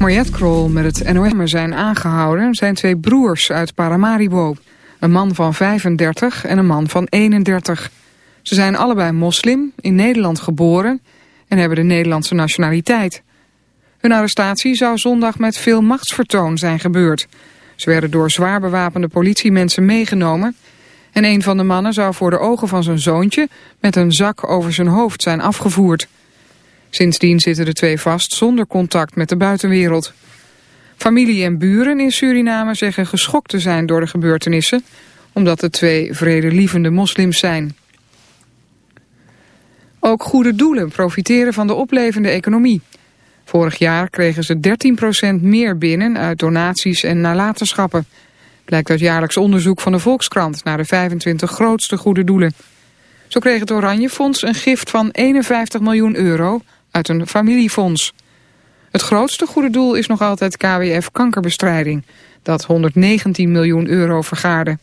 Mariette Krol met het NOM zijn aangehouden zijn twee broers uit Paramaribo. Een man van 35 en een man van 31. Ze zijn allebei moslim, in Nederland geboren en hebben de Nederlandse nationaliteit. Hun arrestatie zou zondag met veel machtsvertoon zijn gebeurd. Ze werden door zwaar bewapende politiemensen meegenomen... en een van de mannen zou voor de ogen van zijn zoontje... met een zak over zijn hoofd zijn afgevoerd. Sindsdien zitten de twee vast zonder contact met de buitenwereld. Familie en buren in Suriname zeggen geschokt te zijn door de gebeurtenissen... omdat de twee vredelievende moslims zijn. Ook goede doelen profiteren van de oplevende economie. Vorig jaar kregen ze 13% meer binnen uit donaties en nalatenschappen. Blijkt uit jaarlijks onderzoek van de Volkskrant naar de 25 grootste goede doelen. Zo kreeg het Oranje Fonds een gift van 51 miljoen euro uit een familiefonds. Het grootste goede doel is nog altijd KWF kankerbestrijding, dat 119 miljoen euro vergaarde.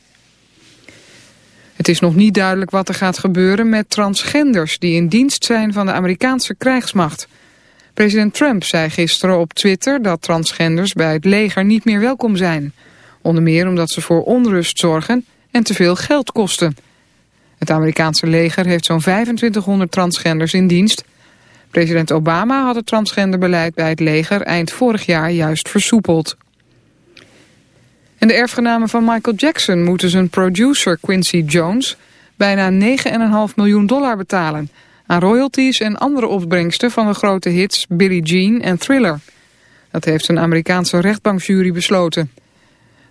Het is nog niet duidelijk wat er gaat gebeuren met transgenders die in dienst zijn van de Amerikaanse krijgsmacht. President Trump zei gisteren op Twitter dat transgenders bij het leger niet meer welkom zijn. Onder meer omdat ze voor onrust zorgen en te veel geld kosten. Het Amerikaanse leger heeft zo'n 2500 transgenders in dienst President Obama had het transgenderbeleid bij het leger eind vorig jaar juist versoepeld. En de erfgenamen van Michael Jackson moeten zijn producer Quincy Jones bijna 9,5 miljoen dollar betalen aan royalties en andere opbrengsten van de grote hits Billie Jean en Thriller. Dat heeft een Amerikaanse rechtbankjury besloten.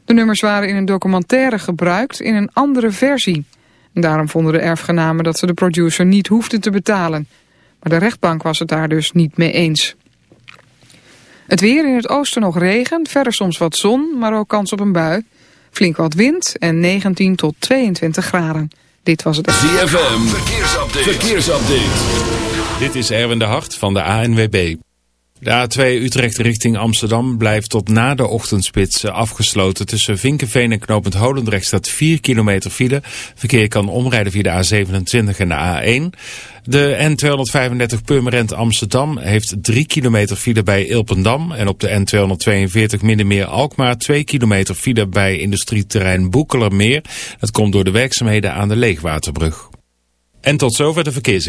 De nummers waren in een documentaire gebruikt in een andere versie. En daarom vonden de erfgenamen dat ze de producer niet hoefden te betalen. Maar de rechtbank was het daar dus niet mee eens. Het weer in het oosten nog regen, verder soms wat zon, maar ook kans op een bui. Flink wat wind en 19 tot 22 graden. Dit was het... ZFM, verkeersupdate. verkeersupdate. Dit is Erwin de Hart van de ANWB. De A2 Utrecht richting Amsterdam blijft tot na de ochtendspits afgesloten. Tussen Vinkenveen en Knopend Holendrecht staat 4 kilometer file. Verkeer kan omrijden via de A27 en de A1. De N235 Purmerend Amsterdam heeft 3 kilometer file bij Ilpendam. En op de N242 Middenmeer Alkmaar 2 kilometer file bij industrieterrein Boekelermeer. Dat komt door de werkzaamheden aan de Leegwaterbrug. En tot zover de verkeers.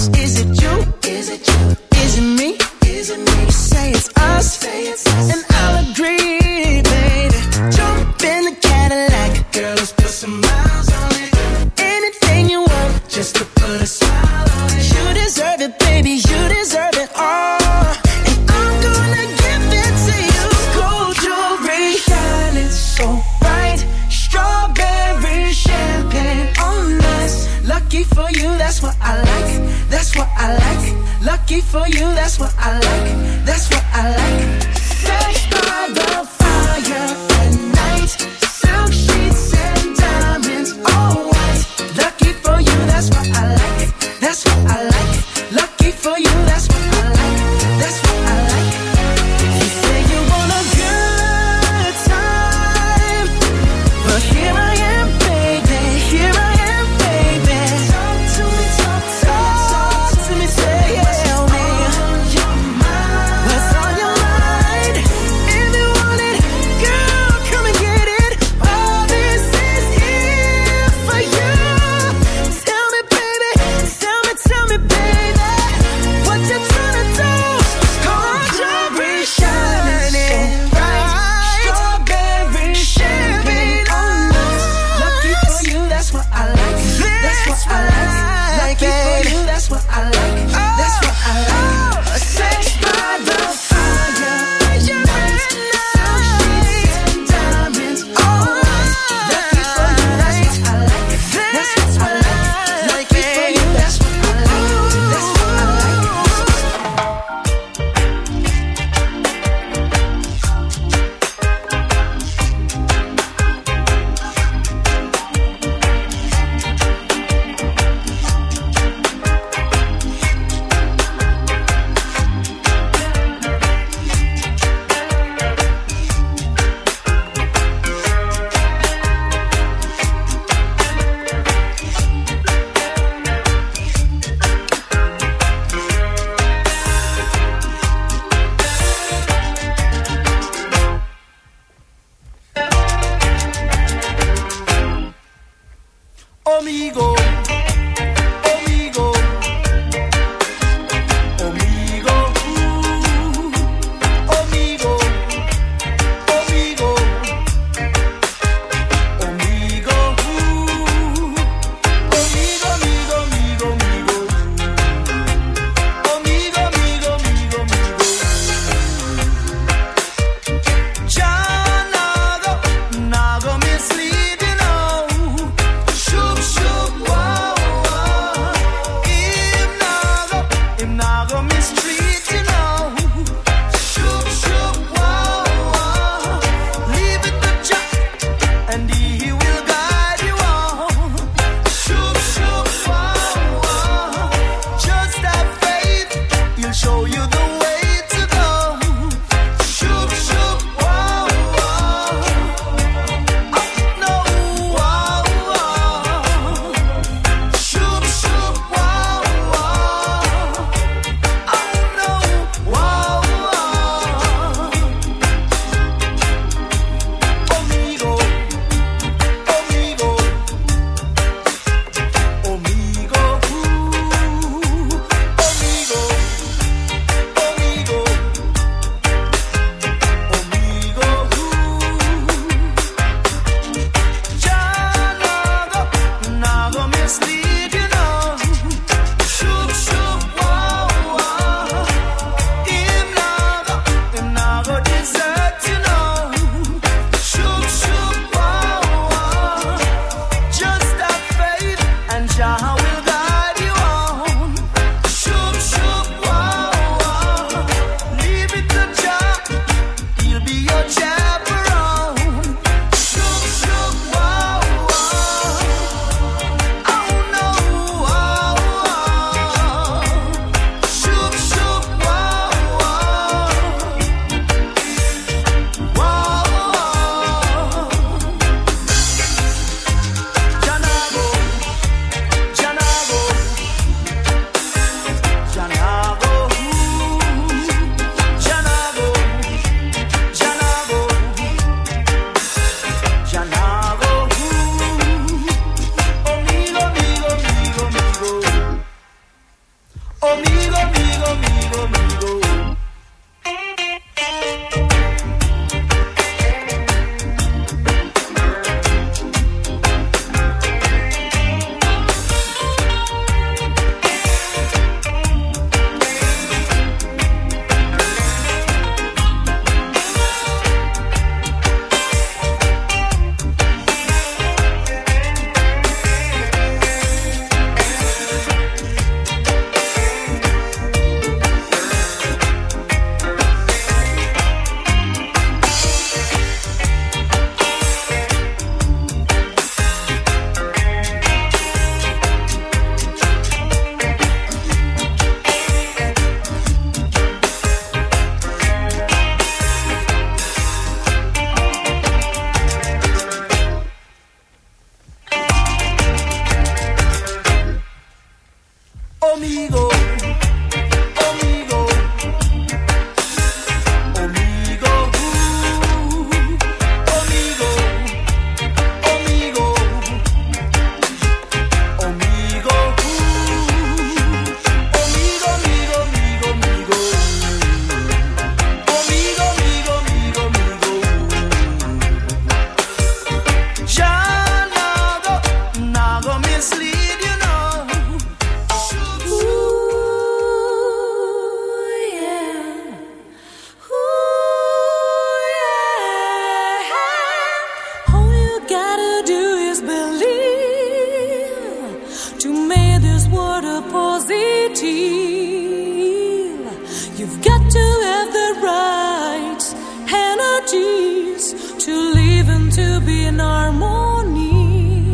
To be in harmony.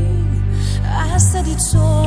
I said it's alright.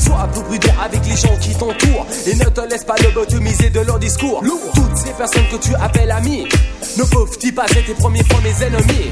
Sois plus prudent avec les gens qui t'entourent Et ne te laisse pas lobotomiser de leur discours. Toutes ces personnes que tu appelles amis Ne peuvent-ils pas être tes premiers fois mes ennemis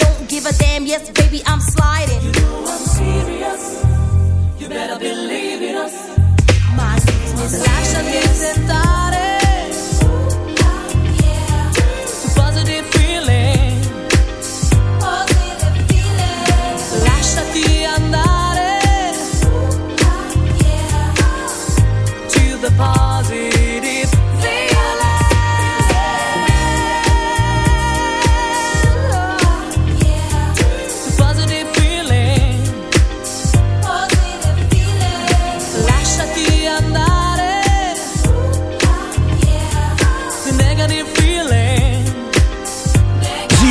Give a damn, yes, baby, I'm sliding. You know I'm serious. You better believe in us. My business Lasciati tentare. Positive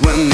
When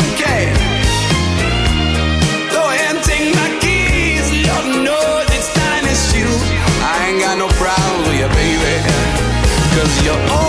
you're all.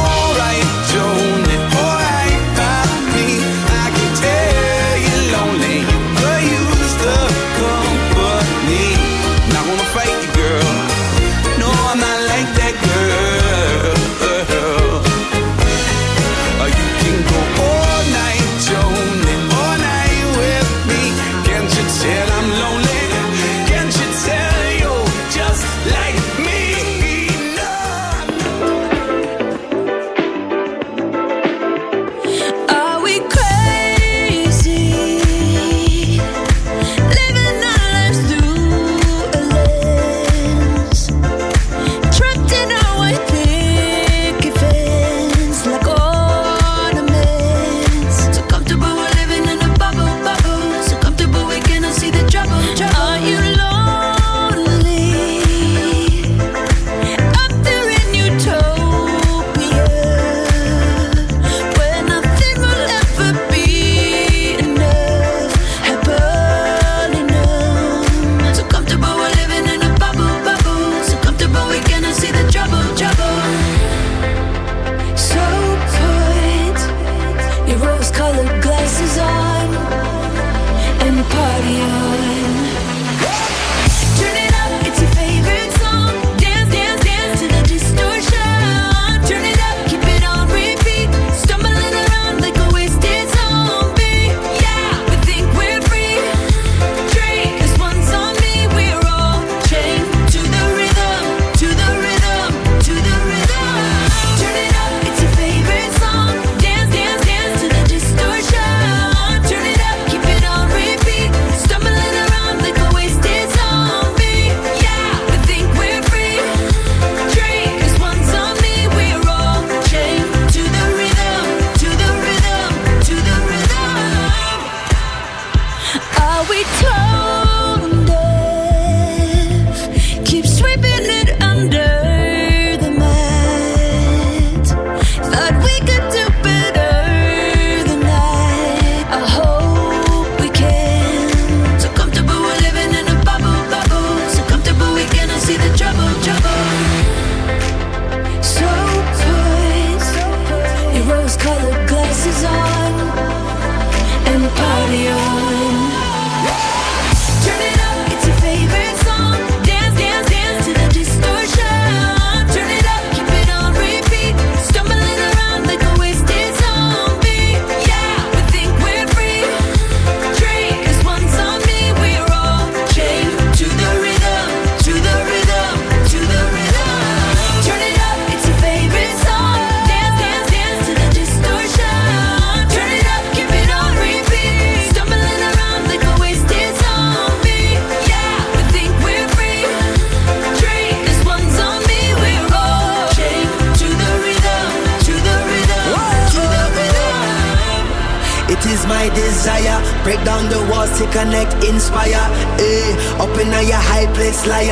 Place,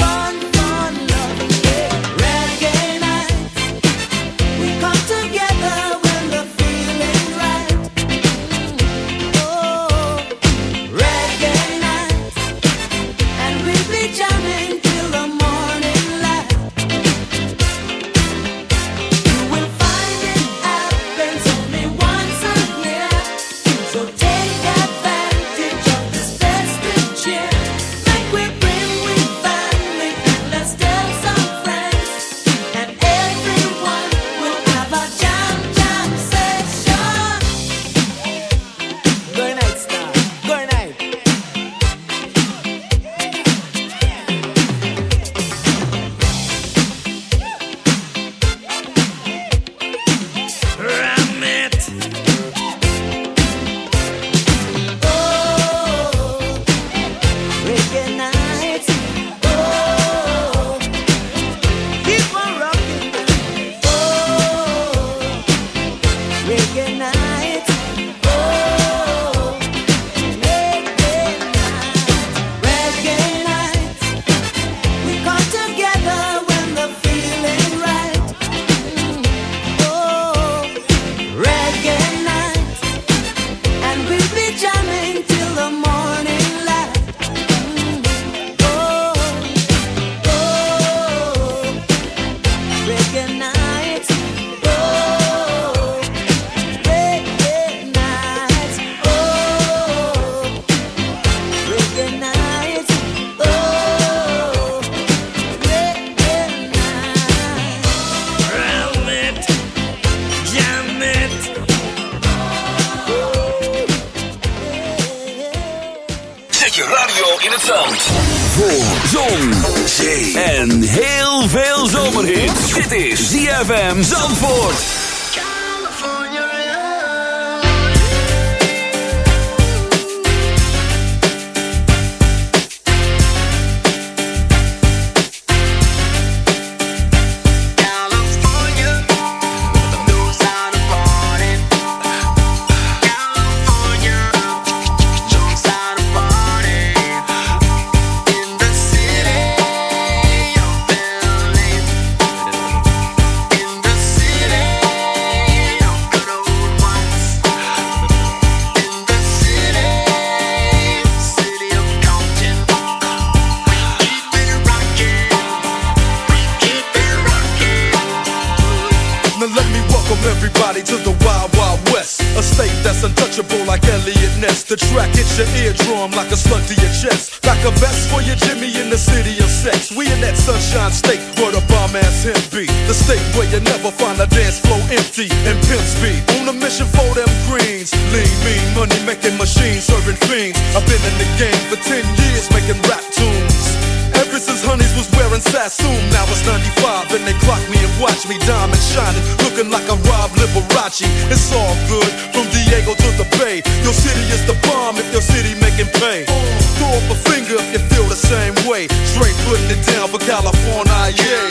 same way. Straight putting it down for California, yeah.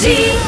I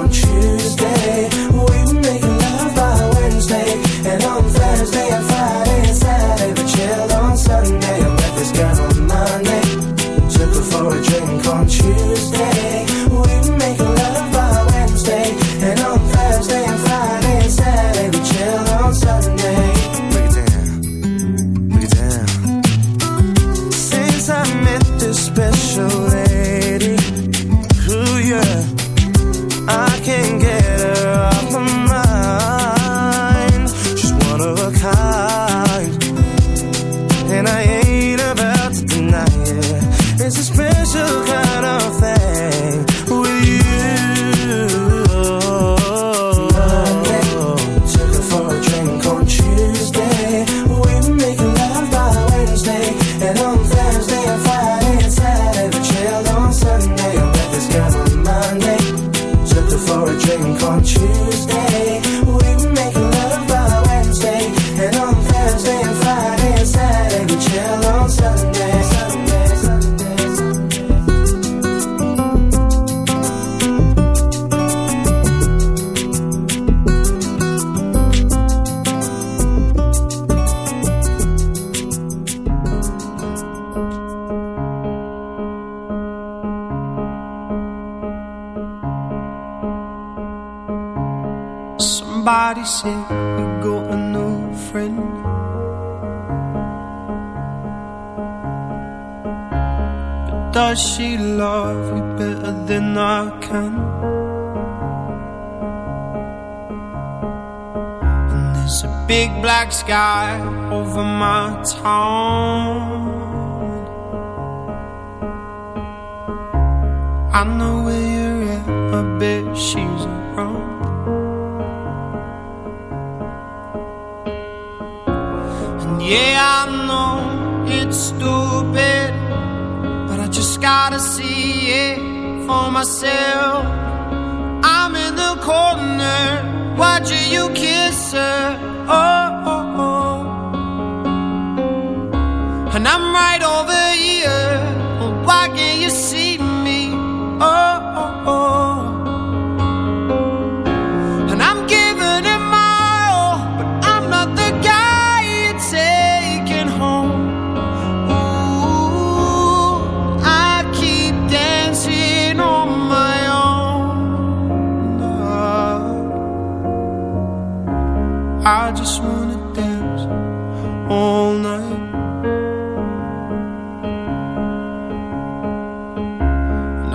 it's hard.